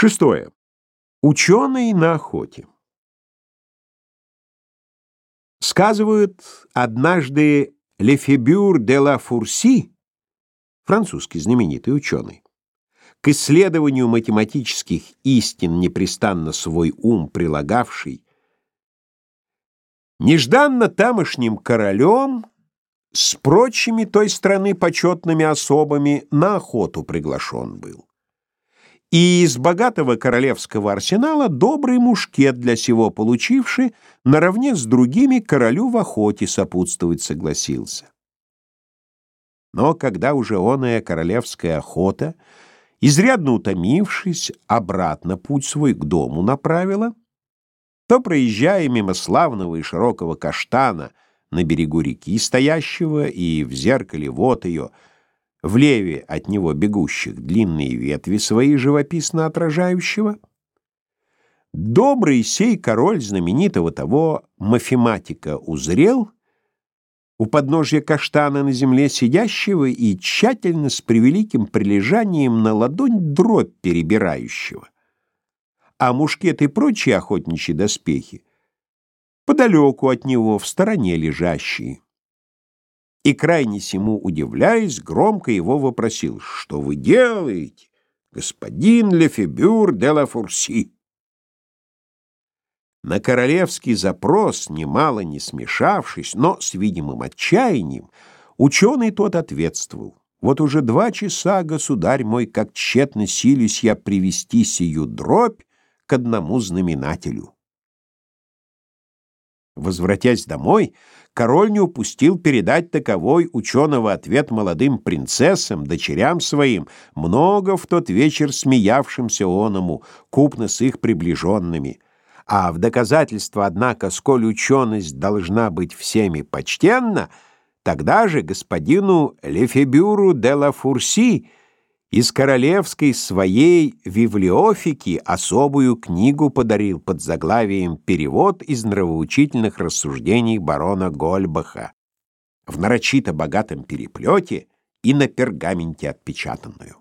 Шестое. Ученый на охоте. Сказывают, однажды Лефебюр де ла Фурси, французский знаменитый ученый, к исследованию математических истин непрестанно свой ум прилагавший, нежданно тамошним королем с прочими той страны почетными особами на охоту приглашен был и из богатого королевского арсенала добрый мушкет для сего получивший, наравне с другими королю в охоте сопутствовать согласился. Но когда уже оная королевская охота, изрядно утомившись, обратно путь свой к дому направила, то, проезжая мимо славного и широкого каштана на берегу реки стоящего и в зеркале вот ее — в леве от него бегущих длинные ветви свои живописно отражающего, добрый сей король знаменитого того мафематика узрел у подножья каштана на земле сидящего и тщательно с превеликим прилежанием на ладонь дробь перебирающего, а мушкет и прочие охотничьи доспехи подалеку от него в стороне лежащие и, крайне сему удивляясь, громко его вопросил, «Что вы делаете, господин Лефебюр де ла Фурси?» На королевский запрос, немало не смешавшись, но с видимым отчаянием, ученый тот ответствовал, «Вот уже два часа, государь мой, как тщетно силюсь я привести сию дробь к одному знаменателю». Возвратясь домой, король не упустил передать таковой ученого ответ молодым принцессам, дочерям своим, много в тот вечер смеявшимся оному, купно с их приближенными. А в доказательство, однако, сколь ученость должна быть всеми почтенна, тогда же господину Лефебюру де ла Фурси из королевской своей Вивлеофики особую книгу подарил под заглавием «Перевод из нравоучительных рассуждений барона Гольбаха» в нарочито богатом переплете и на пергаменте отпечатанную.